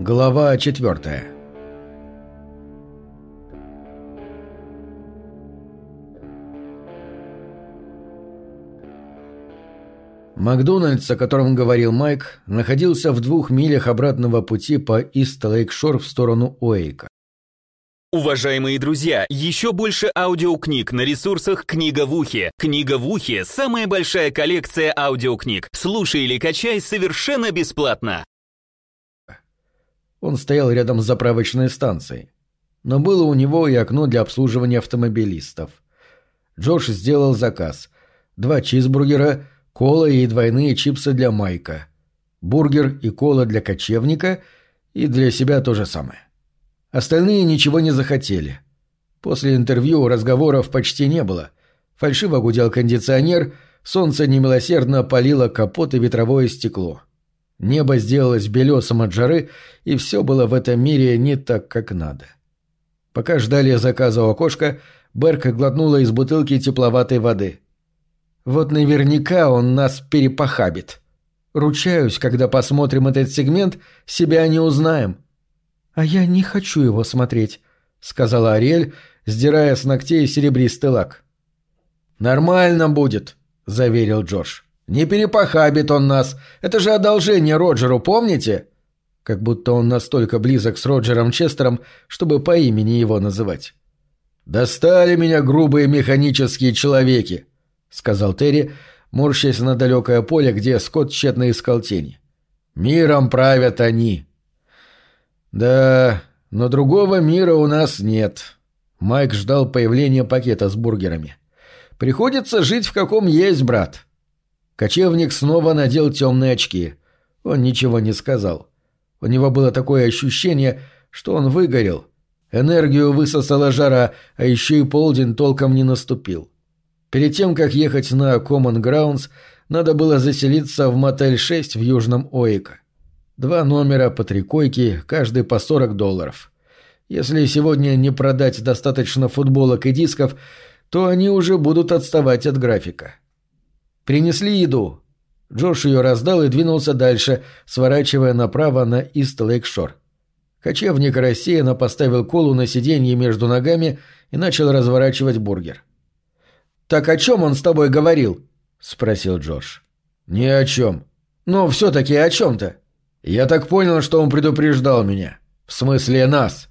Глава четвертая Макдональдс, о котором говорил Майк, находился в двух милях обратного пути по Ист-Лейк-Шор в сторону Уэйка. Уважаемые друзья, еще больше аудиокниг на ресурсах «Книга в ухе». «Книга в ухе» — самая большая коллекция аудиокниг. Слушай или качай совершенно бесплатно. Он стоял рядом с заправочной станцией. Но было у него и окно для обслуживания автомобилистов. Джош сделал заказ. Два чизбургера, кола и двойные чипсы для Майка. Бургер и кола для кочевника и для себя то же самое. Остальные ничего не захотели. После интервью разговоров почти не было. Фальшиво гудел кондиционер, солнце немилосердно палило капот и ветровое стекло. Небо сделалось белесом от жары, и все было в этом мире не так, как надо. Пока ждали заказа у окошка, Берк глотнула из бутылки тепловатой воды. «Вот наверняка он нас перепохабит. Ручаюсь, когда посмотрим этот сегмент, себя не узнаем». «А я не хочу его смотреть», — сказала Ариэль, сдирая с ногтей серебристый лак. «Нормально будет», — заверил Джош. «Не перепохабит он нас. Это же одолжение Роджеру, помните?» Как будто он настолько близок с Роджером Честером, чтобы по имени его называть. «Достали меня грубые механические человеки», — сказал Терри, морщась на далекое поле, где Скотт тщетно искал тени. «Миром правят они». «Да, но другого мира у нас нет». Майк ждал появления пакета с бургерами. «Приходится жить в каком есть, брат». Кочевник снова надел темные очки. Он ничего не сказал. У него было такое ощущение, что он выгорел. Энергию высосала жара, а еще и полдень толком не наступил. Перед тем, как ехать на Common Grounds, надо было заселиться в мотель 6 в Южном Оика. Два номера по три койки, каждый по 40 долларов. Если сегодня не продать достаточно футболок и дисков, то они уже будут отставать от графика. Принесли еду. Джош ее раздал и двинулся дальше, сворачивая направо на Ист-Лейк-Шор. Кочевник рассеянно поставил колу на сиденье между ногами и начал разворачивать бургер. «Так о чем он с тобой говорил?» — спросил Джош. «Ни о чем. Но все-таки о чем-то?» «Я так понял, что он предупреждал меня. В смысле нас».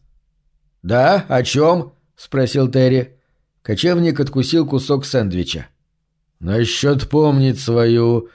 «Да? О чем?» — спросил Терри. Кочевник откусил кусок сэндвича. «Насчет помнить свою...»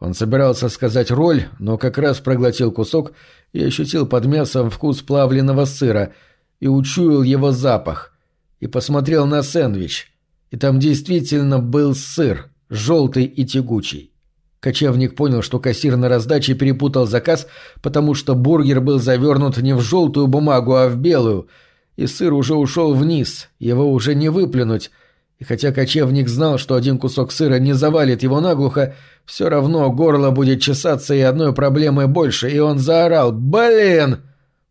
Он собирался сказать роль, но как раз проглотил кусок и ощутил под мясом вкус плавленного сыра и учуял его запах. И посмотрел на сэндвич. И там действительно был сыр, желтый и тягучий. Кочевник понял, что кассир на раздаче перепутал заказ, потому что бургер был завернут не в желтую бумагу, а в белую, и сыр уже ушел вниз, его уже не выплюнуть. И хотя кочевник знал, что один кусок сыра не завалит его наглухо, все равно горло будет чесаться и одной проблемой больше, и он заорал «Блин!».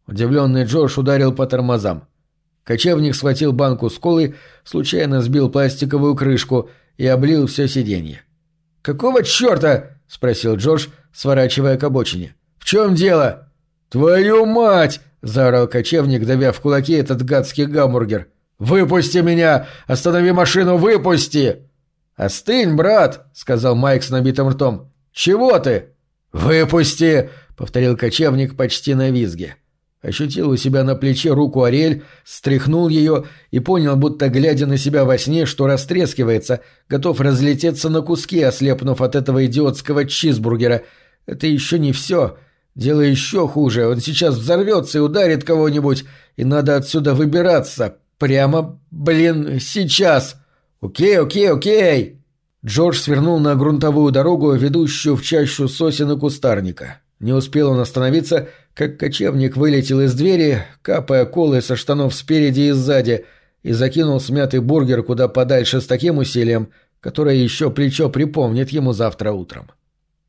Удивленный Джош ударил по тормозам. Кочевник схватил банку с колой, случайно сбил пластиковую крышку и облил все сиденье. «Какого черта?» — спросил Джордж, сворачивая к обочине. «В чем дело?» «Твою мать!» — заорал кочевник, давя в кулаке этот гадский гамбургер. «Выпусти меня! Останови машину, выпусти!» «Остынь, брат!» — сказал Майк с набитым ртом. «Чего ты?» «Выпусти!» — повторил кочевник почти на визге. Ощутил у себя на плече руку Ариэль, стряхнул ее и понял, будто глядя на себя во сне, что растрескивается, готов разлететься на куски, ослепнув от этого идиотского чизбургера. Это еще не все. Дело еще хуже. Он сейчас взорвется и ударит кого-нибудь, и надо отсюда выбираться. Прямо, блин, сейчас. Окей, окей, окей. Джордж свернул на грунтовую дорогу, ведущую в чащу сосен и кустарника. Не успел он остановиться, как кочевник вылетел из двери, капая колы со штанов спереди и сзади, и закинул смятый бургер куда подальше с таким усилием, которое еще плечо припомнит ему завтра утром.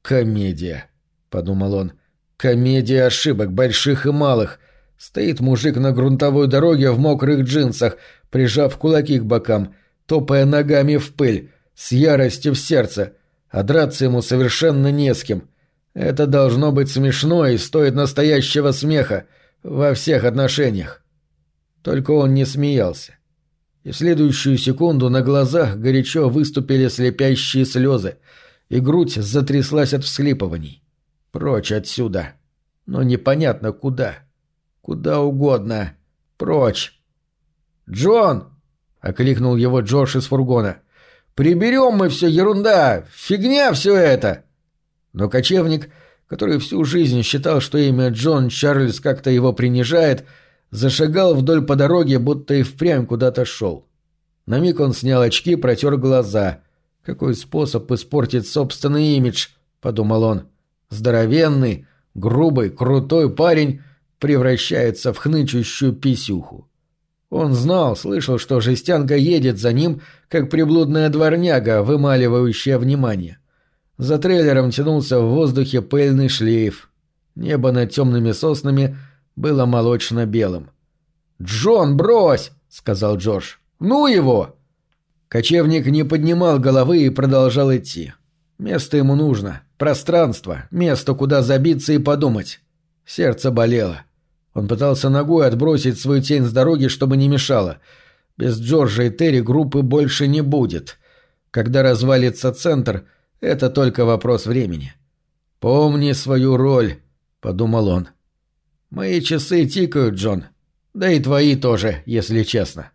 «Комедия», — подумал он, — «комедия ошибок, больших и малых». Стоит мужик на грунтовой дороге в мокрых джинсах, прижав кулаки к бокам, топая ногами в пыль, с яростью в сердце, а драться ему совершенно не с кем — Это должно быть смешно и стоит настоящего смеха во всех отношениях. Только он не смеялся. И в следующую секунду на глазах горячо выступили слепящие слезы, и грудь затряслась от всхлипываний. Прочь отсюда. Но непонятно куда. Куда угодно. Прочь. «Джон!» — окликнул его Джош из фургона. «Приберем мы все, ерунда! Фигня все это!» Но кочевник, который всю жизнь считал, что имя Джон Чарльз как-то его принижает, зашагал вдоль по дороге, будто и впрямь куда-то шел. На миг он снял очки, протер глаза. «Какой способ испортить собственный имидж?» — подумал он. «Здоровенный, грубый, крутой парень превращается в хнычущую писюху». Он знал, слышал, что жестянка едет за ним, как приблудная дворняга, вымаливающая внимание. За трейлером тянулся в воздухе пыльный шлейф. Небо над темными соснами было молочно-белым. «Джон, брось!» — сказал Джордж. «Ну его!» Кочевник не поднимал головы и продолжал идти. Место ему нужно. Пространство. Место, куда забиться и подумать. Сердце болело. Он пытался ногой отбросить свою тень с дороги, чтобы не мешало. Без Джорджа и Терри группы больше не будет. Когда развалится центр, это только вопрос времени. «Помни свою роль», — подумал он. «Мои часы тикают, Джон. Да и твои тоже, если честно».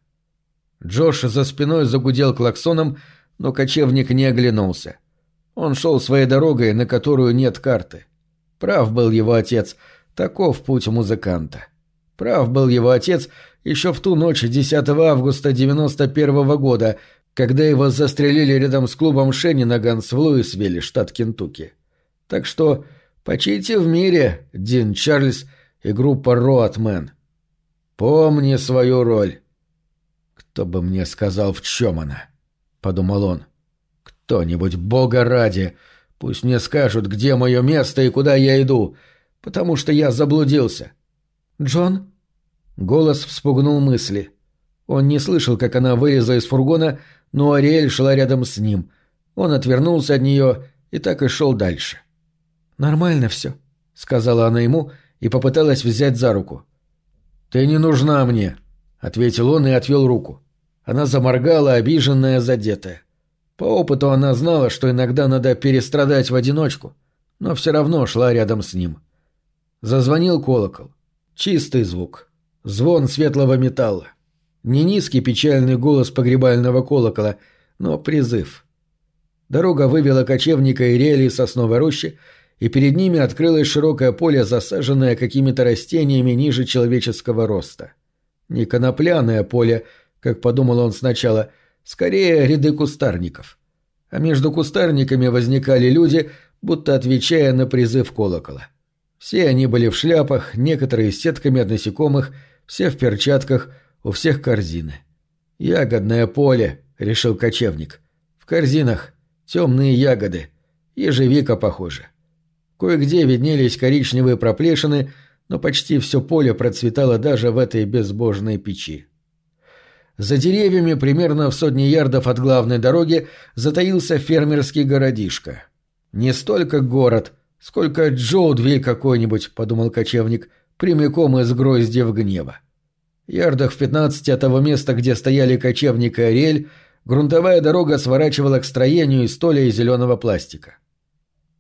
Джош за спиной загудел клаксоном, но кочевник не оглянулся. Он шел своей дорогой, на которую нет карты. Прав был его отец — Таков путь музыканта. Прав был его отец еще в ту ночь 10 августа 91 -го года, когда его застрелили рядом с клубом Шеннинаганс в Луисвилле, штат Кентукки. Так что почите в мире, Дин Чарльз и группа Роатмен. Помни свою роль. Кто бы мне сказал, в чем она? — подумал он. Кто-нибудь, бога ради, пусть мне скажут, где мое место и куда я иду — потому что я заблудился». «Джон?» Голос вспугнул мысли. Он не слышал, как она вылезла из фургона, но Ариэль шла рядом с ним. Он отвернулся от нее и так и шел дальше. «Нормально все», — сказала она ему и попыталась взять за руку. «Ты не нужна мне», — ответил он и отвел руку. Она заморгала, обиженная, задетая. По опыту она знала, что иногда надо перестрадать в одиночку, но все равно шла рядом с ним. — Зазвонил колокол. Чистый звук. Звон светлого металла. Не низкий печальный голос погребального колокола, но призыв. Дорога вывела кочевника и рели из сосновой рощи, и перед ними открылось широкое поле, засаженное какими-то растениями ниже человеческого роста. Не конопляное поле, как подумал он сначала, скорее ряды кустарников. А между кустарниками возникали люди, будто отвечая на призыв колокола. — все они были в шляпах, некоторые с сетками от насекомых, все в перчатках, у всех корзины. «Ягодное поле», — решил кочевник. «В корзинах темные ягоды. Ежевика, похоже». Кое-где виднелись коричневые проплешины, но почти все поле процветало даже в этой безбожной печи. За деревьями, примерно в сотне ярдов от главной дороги, затаился фермерский городишко. Не столько город, «Сколько Джоудвиль какой-нибудь», — подумал кочевник, прямиком из гроздьев гнева. Ярдах в пятнадцати от того места, где стояли кочевник и Ариэль, грунтовая дорога сворачивала к строению из толя и зеленого пластика.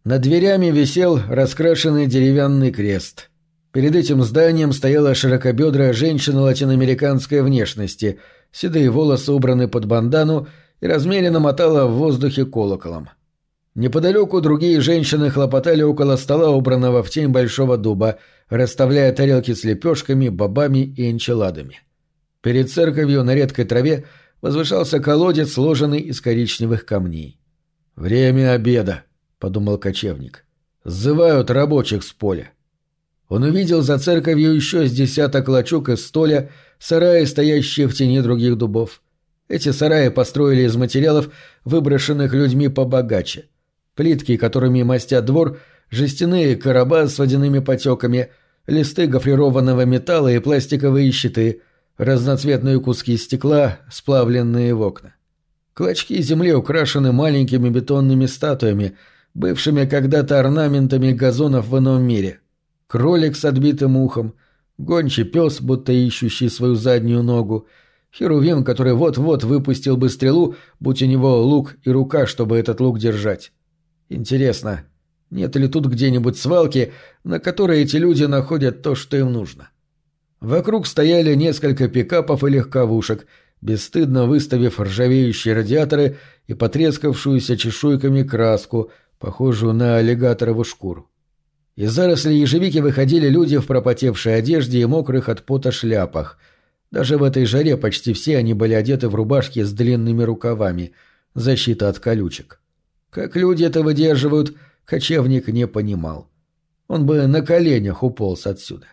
Над дверями висел раскрашенный деревянный крест. Перед этим зданием стояла широкобедрая женщина латиноамериканской внешности, седые волосы убраны под бандану и размеренно мотала в воздухе колоколом. Неподалеку другие женщины хлопотали около стола, убранного в тень большого дуба, расставляя тарелки с лепешками, бобами и энчеладами. Перед церковью на редкой траве возвышался колодец, сложенный из коричневых камней. «Время обеда», — подумал кочевник. «Сзывают рабочих с поля». Он увидел за церковью еще с десяток лачуг из столя, сараи, стоящие в тени других дубов. Эти сараи построили из материалов, выброшенных людьми побогаче — плитки, которыми мастят двор, жестяные короба с водяными потеками, листы гофрированного металла и пластиковые щиты, разноцветные куски стекла, сплавленные в окна. Клочки земли украшены маленькими бетонными статуями, бывшими когда-то орнаментами газонов в ином мире. Кролик с отбитым ухом, гончий пес, будто ищущий свою заднюю ногу, Херувим, который вот-вот выпустил бы стрелу, будь у него лук и рука, чтобы этот лук держать. Интересно, нет ли тут где-нибудь свалки, на которой эти люди находят то, что им нужно? Вокруг стояли несколько пикапов и легковушек, бесстыдно выставив ржавеющие радиаторы и потрескавшуюся чешуйками краску, похожую на аллигаторову шкуру. Из зарослей ежевики выходили люди в пропотевшей одежде и мокрых от пота шляпах. Даже в этой жаре почти все они были одеты в рубашки с длинными рукавами, защита от колючек. Как люди это выдерживают, кочевник не понимал. Он бы на коленях уполз отсюда.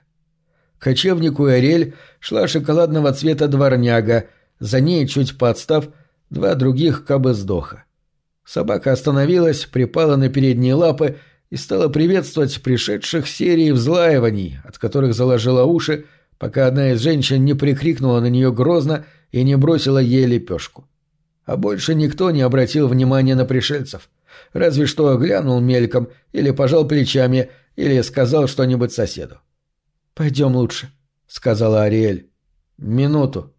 кочевнику и Ариэль шла шоколадного цвета дворняга, за ней, чуть подстав, два других кабы-сдоха. Собака остановилась, припала на передние лапы и стала приветствовать пришедших серии взлаиваний, от которых заложила уши, пока одна из женщин не прикрикнула на нее грозно и не бросила ей лепешку. А больше никто не обратил внимания на пришельцев. Разве что глянул мельком или пожал плечами, или сказал что-нибудь соседу. «Пойдем лучше», — сказала Ариэль. «Минуту».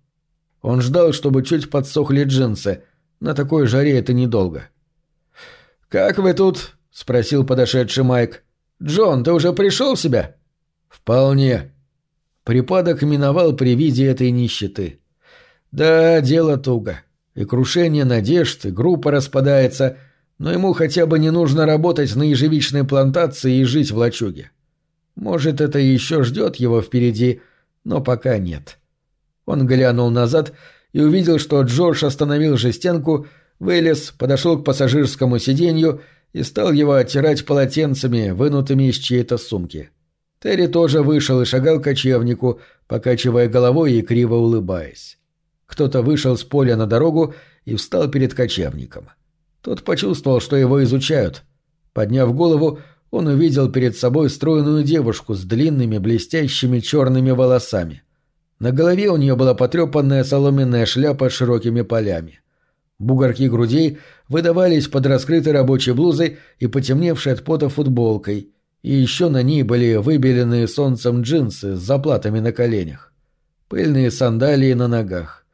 Он ждал, чтобы чуть подсохли джинсы. На такой жаре это недолго. «Как вы тут?» — спросил подошедший Майк. «Джон, ты уже пришел в себя?» «Вполне». Припадок миновал при виде этой нищеты. «Да, дело туго. И крушение надежд, и группа распадается, но ему хотя бы не нужно работать на ежевичной плантации и жить в лачуге. Может, это еще ждет его впереди, но пока нет». Он глянул назад и увидел, что Джордж остановил жестянку, вылез, подошел к пассажирскому сиденью и стал его оттирать полотенцами, вынутыми из чьей-то сумки. Терри тоже вышел и шагал кочевнику, покачивая головой и криво улыбаясь. Кто-то вышел с поля на дорогу и встал перед кочевником. Тот почувствовал, что его изучают. Подняв голову, он увидел перед собой стройную девушку с длинными блестящими черными волосами. На голове у нее была потрепанная соломенная шляпа с широкими полями. Бугорки грудей выдавались под раскрытой рабочей блузой и потемневшей от пота футболкой, и еще на ней были выбеленные солнцем джинсы с заплатами на коленях. Пыльные сандалии на ногах.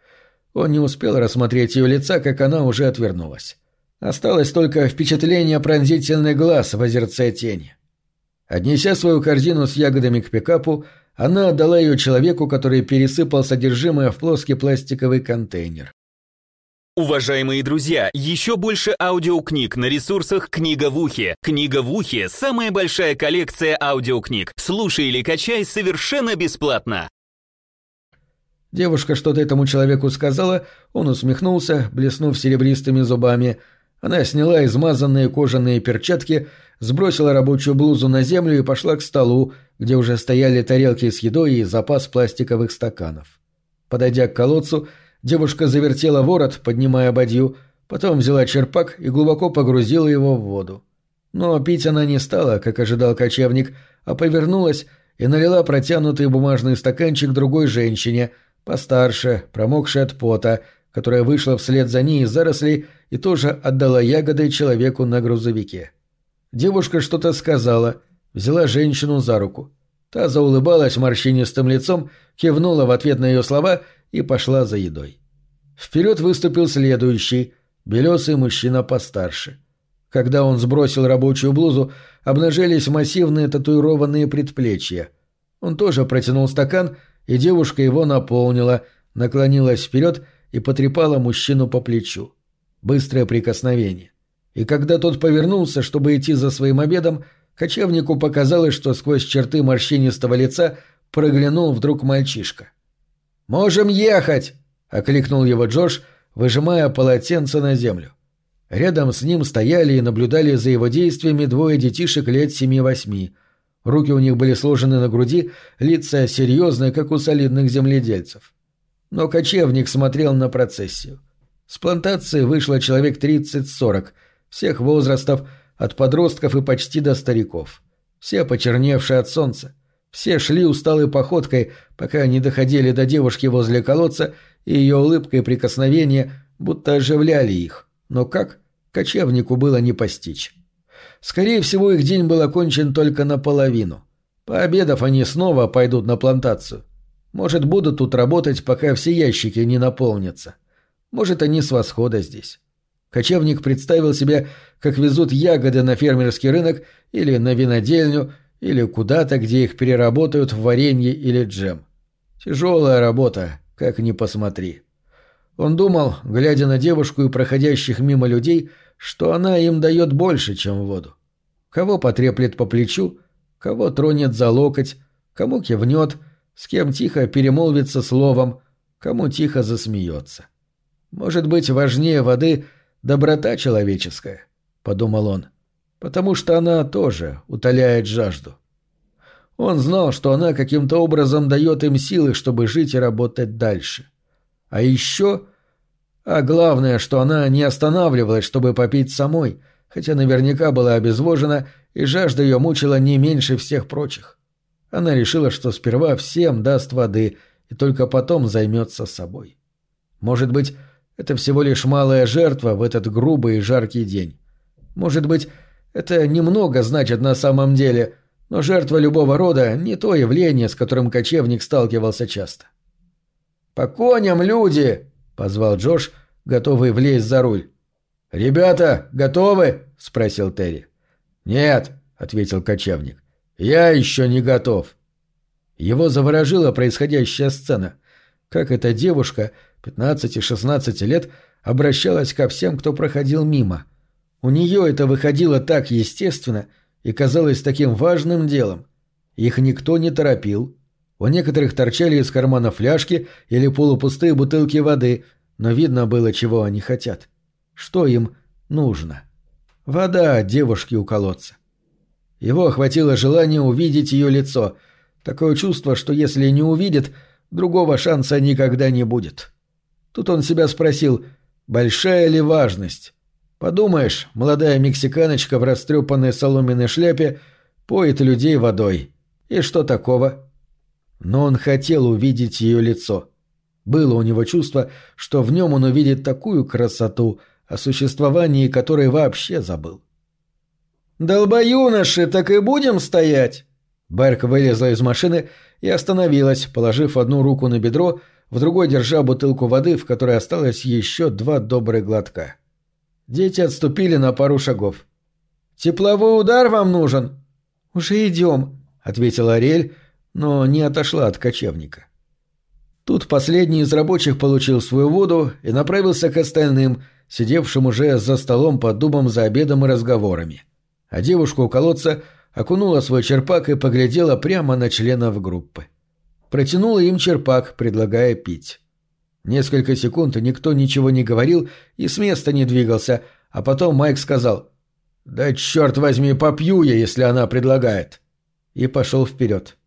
Он не успел рассмотреть ее лица, как она уже отвернулась. Осталось только впечатление пронзительный глаз в озерце тени. Отнеся свою корзину с ягодами к пикапу, она отдала ее человеку, который пересыпал содержимое в плоский пластиковый контейнер. Уважаемые друзья, еще больше аудиокниг на ресурсах «Книга в ухе». «Книга в ухе» — самая большая коллекция аудиокниг. Слушай или качай совершенно бесплатно. Девушка что-то этому человеку сказала, он усмехнулся, блеснув серебристыми зубами. Она сняла измазанные кожаные перчатки, сбросила рабочую блузу на землю и пошла к столу, где уже стояли тарелки с едой и запас пластиковых стаканов. Подойдя к колодцу, девушка завертела ворот, поднимая бадью, потом взяла черпак и глубоко погрузила его в воду. Но пить она не стала, как ожидал кочевник, а повернулась и налила протянутый бумажный стаканчик другой женщине, постарше, промокшей от пота, которая вышла вслед за ней из зарослей и тоже отдала ягоды человеку на грузовике. Девушка что-то сказала, взяла женщину за руку. Та заулыбалась морщинистым лицом, кивнула в ответ на ее слова и пошла за едой. Вперед выступил следующий, белесый мужчина постарше. Когда он сбросил рабочую блузу, обнажились массивные татуированные предплечья. Он тоже протянул стакан, и девушка его наполнила, наклонилась вперед и потрепала мужчину по плечу. Быстрое прикосновение и когда тот повернулся, чтобы идти за своим обедом, кочевнику показалось, что сквозь черты морщинистого лица проглянул вдруг мальчишка. «Можем ехать!» — окликнул его Джордж, выжимая полотенце на землю. Рядом с ним стояли и наблюдали за его действиями двое детишек лет семи-восьми. Руки у них были сложены на груди, лица серьезные, как у солидных земледельцев. Но кочевник смотрел на процессию. С плантации вышло человек тридцать-сорок — всех возрастов, от подростков и почти до стариков. Все почерневшие от солнца. Все шли усталой походкой, пока не доходили до девушки возле колодца, и ее улыбка и прикосновение будто оживляли их. Но как? Кочевнику было не постичь. Скорее всего, их день был окончен только наполовину. Пообедав, они снова пойдут на плантацию. Может, будут тут работать, пока все ящики не наполнятся. Может, они с восхода здесь. Кочевник представил себе, как везут ягоды на фермерский рынок или на винодельню, или куда-то, где их переработают в варенье или джем. Тяжелая работа, как ни посмотри. Он думал, глядя на девушку и проходящих мимо людей, что она им дает больше, чем воду. Кого потреплет по плечу, кого тронет за локоть, кому кивнет, с кем тихо перемолвится словом, кому тихо засмеется. Может быть, важнее воды доброта человеческая, — подумал он, — потому что она тоже утоляет жажду. Он знал, что она каким-то образом дает им силы, чтобы жить и работать дальше. А еще... А главное, что она не останавливалась, чтобы попить самой, хотя наверняка была обезвожена, и жажда ее мучила не меньше всех прочих. Она решила, что сперва всем даст воды и только потом займется собой. Может быть, это всего лишь малая жертва в этот грубый и жаркий день. Может быть, это немного значит на самом деле, но жертва любого рода — не то явление, с которым кочевник сталкивался часто. «По коням, люди!» — позвал Джош, готовый влезть за руль. «Ребята, готовы?» — спросил Терри. «Нет», — ответил кочевник. «Я еще не готов». Его заворожила происходящая сцена. Как эта девушка, 15-16 лет, обращалась ко всем, кто проходил мимо. У нее это выходило так естественно и казалось таким важным делом. Их никто не торопил, у некоторых торчали из кармана фляжки или полупустые бутылки воды, но видно было, чего они хотят. Что им нужно. Вода девушки у колодца. Его охватило желание увидеть ее лицо. Такое чувство, что если не увидит, другого шанса никогда не будет. Тут он себя спросил, большая ли важность. Подумаешь, молодая мексиканочка в растрепанной соломенной шляпе поет людей водой. И что такого? Но он хотел увидеть ее лицо. Было у него чувство, что в нем он увидит такую красоту, о существовании которой вообще забыл. «Долбоюноши, так и будем стоять?» Берк вылезла из машины и остановилась, положив одну руку на бедро, в другой держа бутылку воды, в которой осталось еще два добрых глотка. Дети отступили на пару шагов. «Тепловой удар вам нужен?» «Уже идем», — ответила Ариэль, но не отошла от кочевника. Тут последний из рабочих получил свою воду и направился к остальным, сидевшим уже за столом под дубом за обедом и разговорами. А девушка у колодца окунула свой черпак и поглядела прямо на членов группы. Протянула им черпак, предлагая пить. Несколько секунд никто ничего не говорил и с места не двигался, а потом Майк сказал «Да черт возьми, попью я, если она предлагает!» и пошел вперед.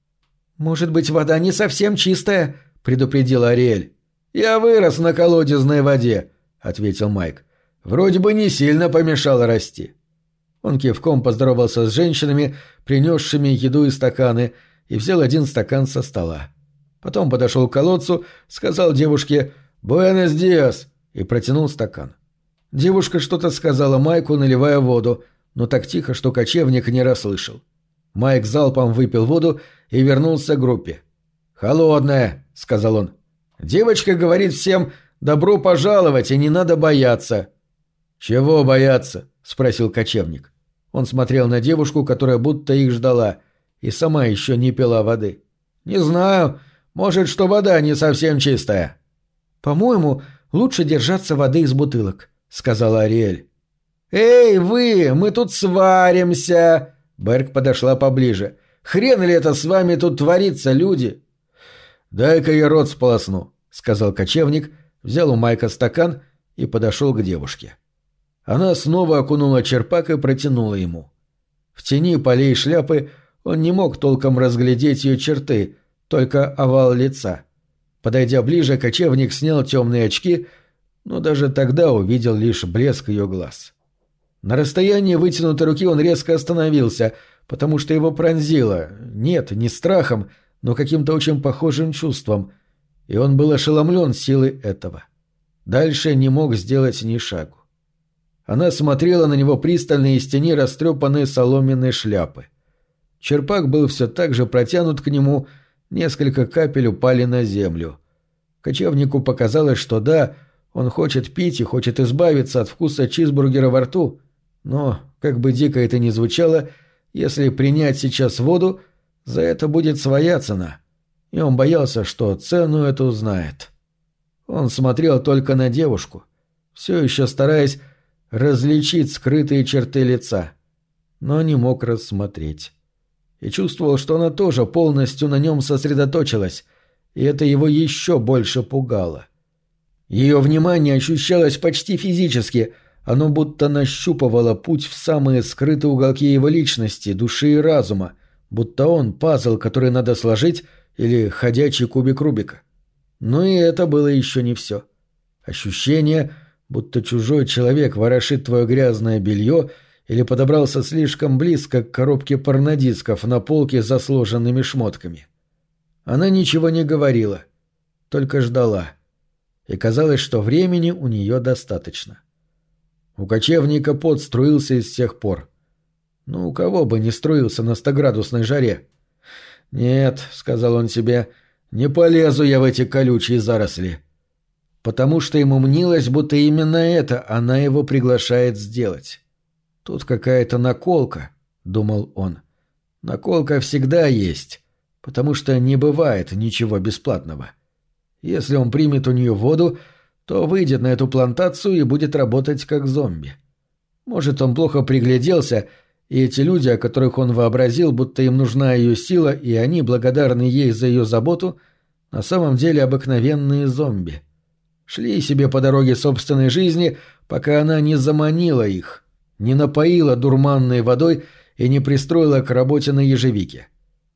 «Может быть, вода не совсем чистая?» — предупредил Ариэль. «Я вырос на колодезной воде», — ответил Майк. «Вроде бы не сильно помешало расти». Он кивком поздоровался с женщинами, принесшими еду и стаканы, и взял один стакан со стола. Потом подошел к колодцу, сказал девушке «Буэнос диас» и протянул стакан. Девушка что-то сказала Майку, наливая воду, но так тихо, что кочевник не расслышал. Майк залпом выпил воду и вернулся к группе. «Холодная», — сказал он. «Девочка говорит всем «добро пожаловать» и не надо бояться». «Чего бояться?» — спросил кочевник. Он смотрел на девушку, которая будто их ждала, и сама еще не пила воды. «Не знаю. Может, что вода не совсем чистая». «По-моему, лучше держаться воды из бутылок», — сказала Ариэль. «Эй, вы, мы тут сваримся!» Берг подошла поближе. «Хрен ли это с вами тут творится, люди?» «Дай-ка я рот сполосну», — сказал кочевник, взял у Майка стакан и подошел к девушке. Она снова окунула черпак и протянула ему. В тени полей шляпы он не мог толком разглядеть ее черты, только овал лица. Подойдя ближе, кочевник снял темные очки, но даже тогда увидел лишь блеск ее глаз. На расстоянии вытянутой руки он резко остановился, потому что его пронзило, нет, не страхом, но каким-то очень похожим чувством, и он был ошеломлен силой этого. Дальше не мог сделать ни шагу. Она смотрела на него пристально из тени растрепанной соломенной шляпы. Черпак был все так же протянут к нему, несколько капель упали на землю. Кочевнику показалось, что да, он хочет пить и хочет избавиться от вкуса чизбургера во рту, но, как бы дико это ни звучало, если принять сейчас воду, за это будет своя цена. И он боялся, что цену эту знает. Он смотрел только на девушку, все еще стараясь различить скрытые черты лица, но не мог рассмотреть. И чувствовал, что она тоже полностью на нем сосредоточилась, и это его еще больше пугало. — ее внимание ощущалось почти физически, оно будто нащупывало путь в самые скрытые уголки его личности, души и разума, будто он пазл, который надо сложить, или ходячий кубик Рубика. Но и это было еще не все. Ощущение, будто чужой человек ворошит твое грязное белье или подобрался слишком близко к коробке порнодисков на полке с засложенными шмотками. Она ничего не говорила, только ждала — и казалось, что времени у нее достаточно. У кочевника пот струился из тех пор. Ну, у кого бы не струился на стоградусной жаре? «Нет», — сказал он себе, — «не полезу я в эти колючие заросли». Потому что ему мнилось, будто именно это она его приглашает сделать. «Тут какая-то наколка», — думал он. «Наколка всегда есть, потому что не бывает ничего бесплатного». Если он примет у нее воду, то выйдет на эту плантацию и будет работать как зомби. Может, он плохо пригляделся, и эти люди, о которых он вообразил, будто им нужна ее сила, и они благодарны ей за ее заботу, на самом деле обыкновенные зомби. Шли себе по дороге собственной жизни, пока она не заманила их, не напоила дурманной водой и не пристроила к работе на ежевике.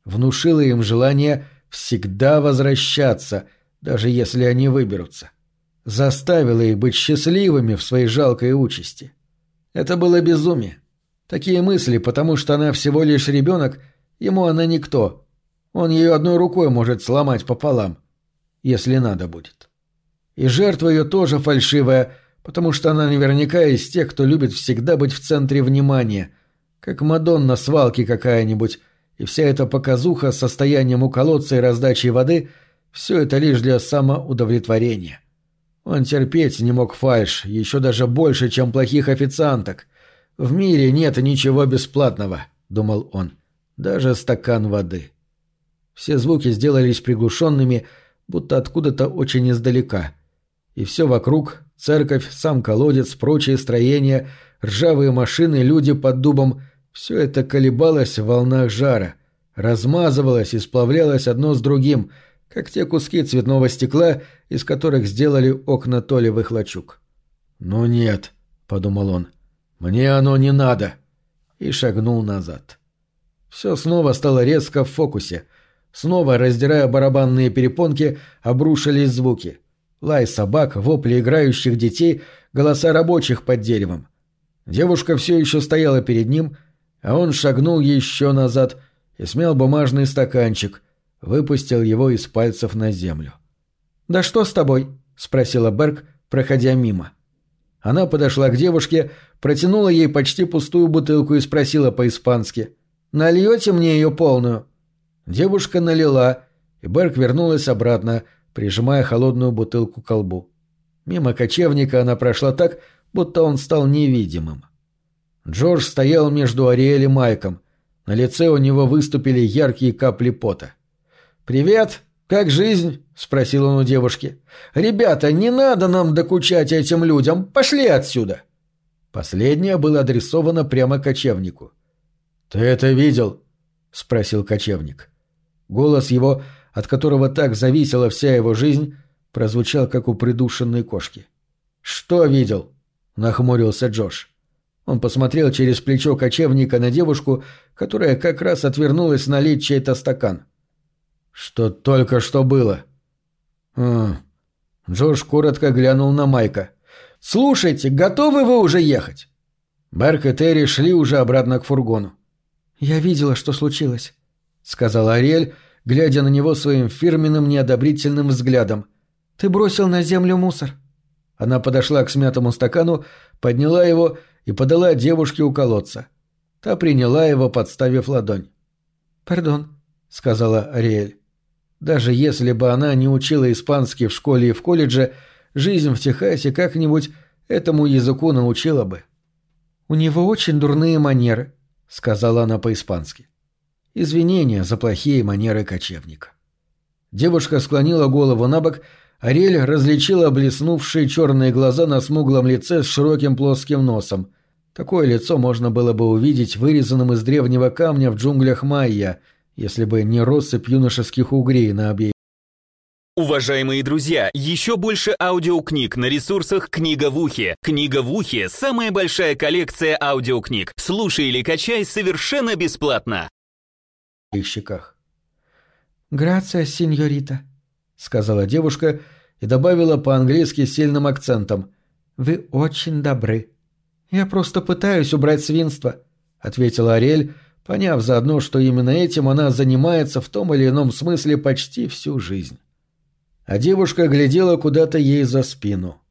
Внушила им желание всегда возвращаться — даже если они выберутся. Заставила их быть счастливыми в своей жалкой участи. Это было безумие. Такие мысли, потому что она всего лишь ребенок, ему она никто. Он ее одной рукой может сломать пополам, если надо будет. И жертва ее тоже фальшивая, потому что она наверняка из тех, кто любит всегда быть в центре внимания, как Мадонна свалки какая-нибудь, и вся эта показуха с состоянием у колодца и раздачей воды — все это лишь для самоудовлетворения. Он терпеть не мог фальш, еще даже больше, чем плохих официанток. В мире нет ничего бесплатного, думал он, даже стакан воды. Все звуки сделались приглушенными, будто откуда-то очень издалека. И все вокруг — церковь, сам колодец, прочие строения, ржавые машины, люди под дубом — все это колебалось в волнах жара, размазывалось и сплавлялось одно с другим — как те куски цветного стекла, из которых сделали окна толевых лачуг. «Ну нет», — подумал он, — «мне оно не надо», и шагнул назад. Все снова стало резко в фокусе. Снова, раздирая барабанные перепонки, обрушились звуки. Лай собак, вопли играющих детей, голоса рабочих под деревом. Девушка все еще стояла перед ним, а он шагнул еще назад и смял бумажный стаканчик — выпустил его из пальцев на землю. «Да что с тобой?» — спросила Берг, проходя мимо. Она подошла к девушке, протянула ей почти пустую бутылку и спросила по-испански. «Нальете мне ее полную?» Девушка налила, и Берг вернулась обратно, прижимая холодную бутылку к колбу. Мимо кочевника она прошла так, будто он стал невидимым. Джордж стоял между Ариэль и Майком. На лице у него выступили яркие капли пота. «Привет! Как жизнь?» — спросил он у девушки. «Ребята, не надо нам докучать этим людям! Пошли отсюда!» Последнее было адресовано прямо кочевнику. «Ты это видел?» — спросил кочевник. Голос его, от которого так зависела вся его жизнь, прозвучал, как у придушенной кошки. «Что видел?» — нахмурился Джош. Он посмотрел через плечо кочевника на девушку, которая как раз отвернулась налить чей-то стакан. «Что только что было?» «Хм...» Джордж коротко глянул на Майка. «Слушайте, готовы вы уже ехать?» Берк и Терри шли уже обратно к фургону. «Я видела, что случилось», — сказала Ариэль, глядя на него своим фирменным неодобрительным взглядом. «Ты бросил на землю мусор». Она подошла к смятому стакану, подняла его и подала девушке у колодца. Та приняла его, подставив ладонь. «Пардон», — сказала Ариэль. Даже если бы она не учила испанский в школе и в колледже, жизнь в Техасе как-нибудь этому языку научила бы. «У него очень дурные манеры», — сказала она по-испански. Извинения за плохие манеры кочевника. Девушка склонила голову на бок, Ариэль различила блеснувшие черные глаза на смуглом лице с широким плоским носом. Такое лицо можно было бы увидеть вырезанным из древнего камня в джунглях Майя, если бы не россыпь юношеских угрей на обеих. Уважаемые друзья, еще больше аудиокниг на ресурсах «Книга в ухе». «Книга в ухе» — самая большая коллекция аудиокниг. Слушай или качай совершенно бесплатно. щеках. «Грация, сеньорита», — сказала девушка и добавила по-английски сильным акцентом. «Вы очень добры». «Я просто пытаюсь убрать свинство», — ответила Ариэль, поняв заодно, что именно этим она занимается в том или ином смысле почти всю жизнь. А девушка глядела куда-то ей за спину.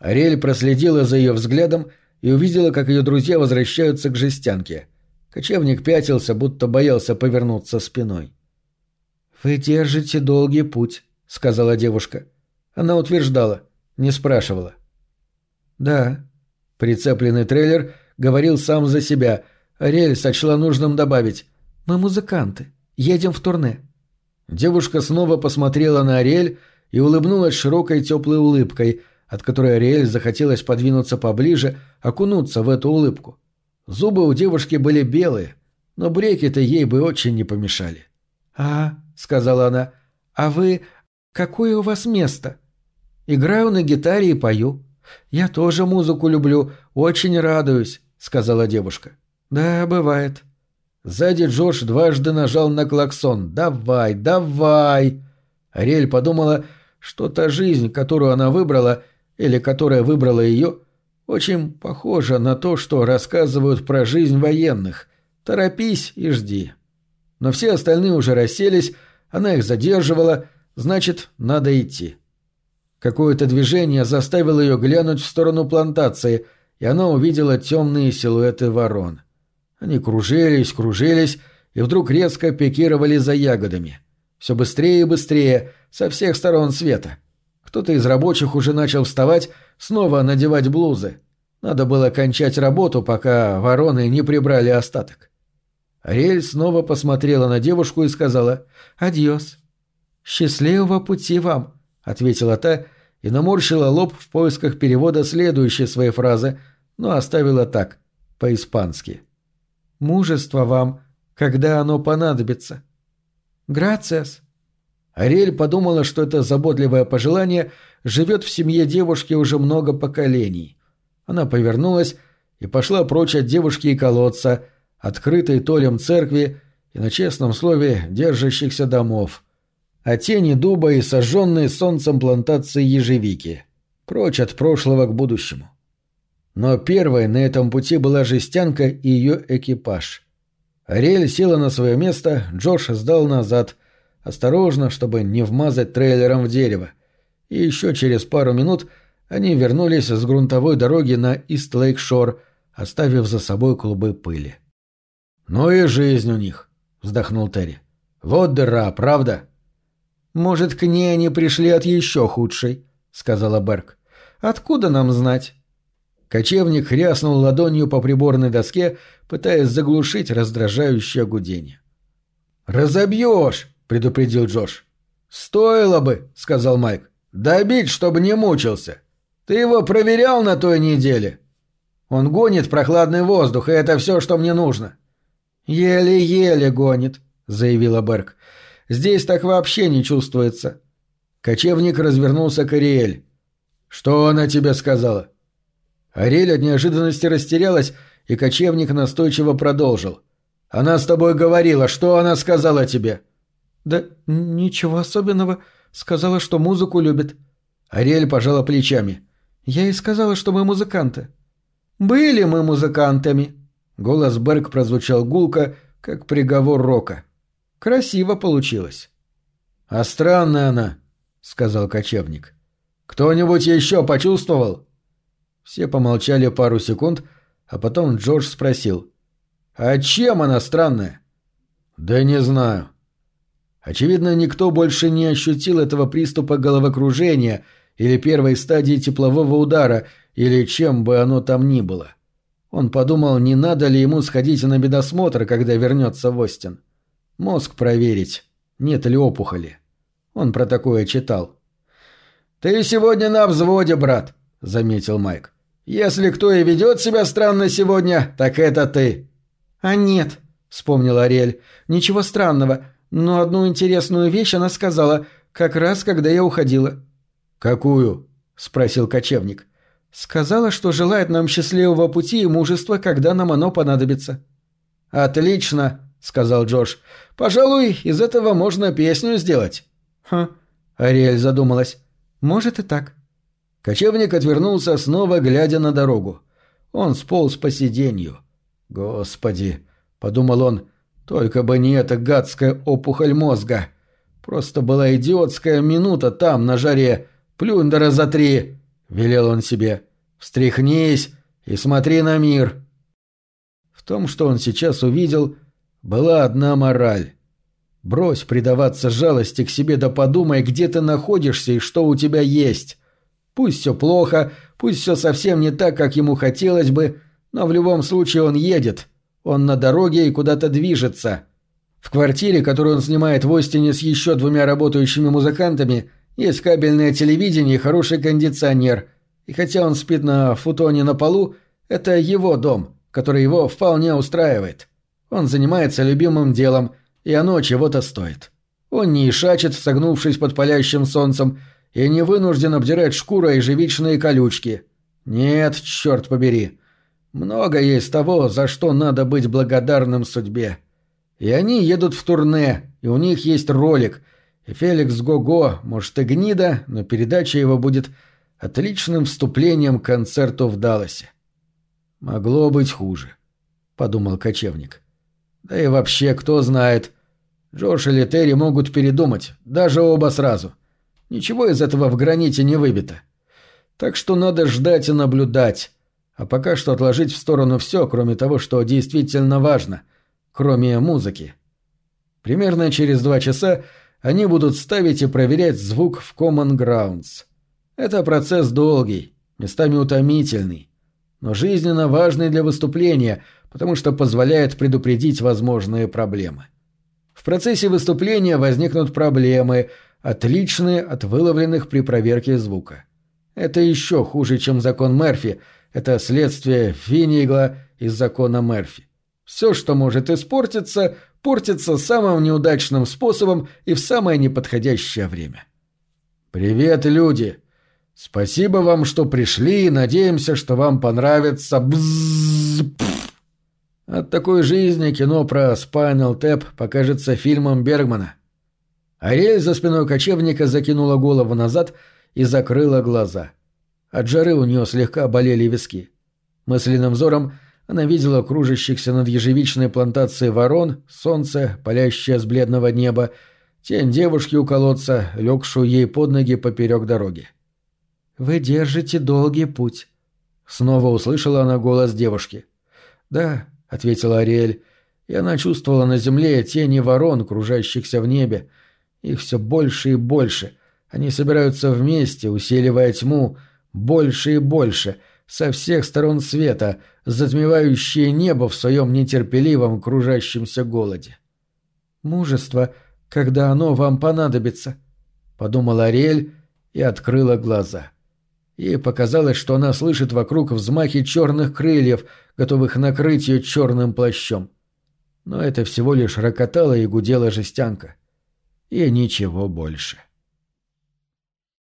Ариэль проследила за ее взглядом и увидела, как ее друзья возвращаются к жестянке. Кочевник пятился, будто боялся повернуться спиной. «Вы держите долгий путь», — сказала девушка. Она утверждала, не спрашивала. «Да». Прицепленный трейлер говорил сам за себя. Ариэль сочла нужным добавить. «Мы музыканты. Едем в турне». Девушка снова посмотрела на Ариэль и улыбнулась широкой теплой улыбкой, от которой Ариэль захотелось подвинуться поближе, окунуться в эту улыбку. Зубы у девушки были белые, но брекеты ей бы очень не помешали. «А, — сказала она. «А вы... Какое у вас место?» «Играю на гитаре и пою. Я тоже музыку люблю, очень радуюсь», — сказала девушка. «Да, бывает». Сзади Джош дважды нажал на клаксон. «Давай, давай!» Ариэль подумала, что та жизнь, которую она выбрала, или которая выбрала ее, очень похожа на то, что рассказывают про жизнь военных. Торопись и жди но все остальные уже расселись, она их задерживала, значит, надо идти. Какое-то движение заставило ее глянуть в сторону плантации, и она увидела темные силуэты ворон. Они кружились, кружились, и вдруг резко пикировали за ягодами. Все быстрее и быстрее, со всех сторон света. Кто-то из рабочих уже начал вставать, снова надевать блузы. Надо было кончать работу, пока вороны не прибрали остаток. Ариэль снова посмотрела на девушку и сказала «Адьос». «Счастливого пути вам», — ответила та и наморщила лоб в поисках перевода следующей своей фразы, но оставила так, по-испански. «Мужество вам, когда оно понадобится». «Грациас». Ариэль подумала, что это заботливое пожелание живет в семье девушки уже много поколений. Она повернулась и пошла прочь от девушки и колодца, открытой толем церкви и, на честном слове, держащихся домов, а тени дуба и сожженные солнцем плантации ежевики, прочь от прошлого к будущему. Но первой на этом пути была жестянка и ее экипаж. Ариэль села на свое место, Джош сдал назад, осторожно, чтобы не вмазать трейлером в дерево, и еще через пару минут они вернулись с грунтовой дороги на Ист-Лейк-Шор, оставив за собой клубы пыли. «Ну и жизнь у них», — вздохнул Терри. «Вот дыра, правда?» «Может, к ней они пришли от еще худшей», — сказала Берг. «Откуда нам знать?» Кочевник хряснул ладонью по приборной доске, пытаясь заглушить раздражающее гудение. «Разобьешь!» — предупредил Джош. «Стоило бы», — сказал Майк. «Добить, чтобы не мучился. Ты его проверял на той неделе?» «Он гонит прохладный воздух, и это все, что мне нужно. «Еле-еле гонит», — заявила Берг. «Здесь так вообще не чувствуется». Кочевник развернулся к Ариэль. «Что она тебе сказала?» Ариэль от неожиданности растерялась, и кочевник настойчиво продолжил. «Она с тобой говорила. Что она сказала тебе?» «Да ничего особенного. Сказала, что музыку любит». Ариэль пожала плечами. «Я ей сказала, что мы музыканты». «Были мы музыкантами», Голос Берг прозвучал гулко, как приговор Рока. «Красиво получилось». «А странная она», — сказал кочевник. Кто-нибудь еще почувствовал?» Все помолчали пару секунд, а потом Джордж спросил. «А чем она странная?» «Да не знаю». Очевидно, никто больше не ощутил этого приступа головокружения или первой стадии теплового удара, или чем бы оно там ни было. Он подумал, не надо ли ему сходить на медосмотр, когда вернется в Остин. Мозг проверить, нет ли опухоли. Он про такое читал. «Ты сегодня на взводе, брат», — заметил Майк. «Если кто и ведет себя странно сегодня, так это ты». «А нет», — вспомнил Ариэль, — «ничего странного, но одну интересную вещь она сказала, как раз когда я уходила». «Какую?» — спросил кочевник. «Сказала, что желает нам счастливого пути и мужества, когда нам оно понадобится». «Отлично», — сказал Джош. «Пожалуй, из этого можно песню сделать». «Хм», — Ариэль задумалась. «Может и так». Кочевник отвернулся, снова глядя на дорогу. Он сполз по сиденью. «Господи!» — подумал он. «Только бы не эта гадская опухоль мозга. Просто была идиотская минута там, на жаре. Плюнь да разотри!» — велел он себе. «Встряхнись и смотри на мир!» В том, что он сейчас увидел, была одна мораль. Брось предаваться жалости к себе да подумай, где ты находишься и что у тебя есть. Пусть все плохо, пусть все совсем не так, как ему хотелось бы, но в любом случае он едет. Он на дороге и куда-то движется. В квартире, которую он снимает в Остине с еще двумя работающими музыкантами, есть кабельное телевидение и хороший кондиционер. И хотя он спит на футоне на полу, это его дом, который его вполне устраивает. Он занимается любимым делом, и оно чего-то стоит. Он не ишачит, согнувшись под палящим солнцем, и не вынужден обдирать шкуру и живичные колючки. Нет, черт побери. Много есть того, за что надо быть благодарным судьбе. И они едут в турне, и у них есть ролик. И Феликс Гого, может и гнида, но передача его будет отличным вступлением к концерту в Далласе. «Могло быть хуже», — подумал кочевник. «Да и вообще, кто знает. Джош или Терри могут передумать, даже оба сразу». Ничего из этого в граните не выбито. Так что надо ждать и наблюдать. А пока что отложить в сторону все, кроме того, что действительно важно. Кроме музыки. Примерно через два часа они будут ставить и проверять звук в Common Grounds. Это процесс долгий, местами утомительный, но жизненно важный для выступления, потому что позволяет предупредить возможные проблемы. В процессе выступления возникнут проблемы, отличные от выловленных при проверке звука. Это еще хуже, чем закон Мерфи, это следствие Финигла из закона Мерфи. Все, что может испортиться, портится самым неудачным способом и в самое неподходящее время. «Привет, люди! Спасибо вам, что пришли, и надеемся, что вам понравится бзззз От такой жизни кино про Spinal Tap покажется фильмом Бергмана. Ариэль за спиной кочевника закинула голову назад и закрыла глаза. От жары у нее слегка болели виски. Мысленным взором она видела кружащихся над ежевичной плантацией ворон, солнце, палящее с бледного неба, тень девушки у колодца, легшую ей под ноги поперек дороги. «Вы держите долгий путь», — снова услышала она голос девушки. «Да», — ответила Ариэль, и она чувствовала на земле тени ворон, кружащихся в небе, — их все больше и больше. Они собираются вместе, усиливая тьму, больше и больше, со всех сторон света, затмевающие небо в своем нетерпеливом кружащемся голоде. «Мужество, когда оно вам понадобится», — подумала Ариэль и открыла глаза. Ей показалось, что она слышит вокруг взмахи черных крыльев, готовых накрыть ее черным плащом. Но это всего лишь рокотала и гудела жестянка и ничего больше. —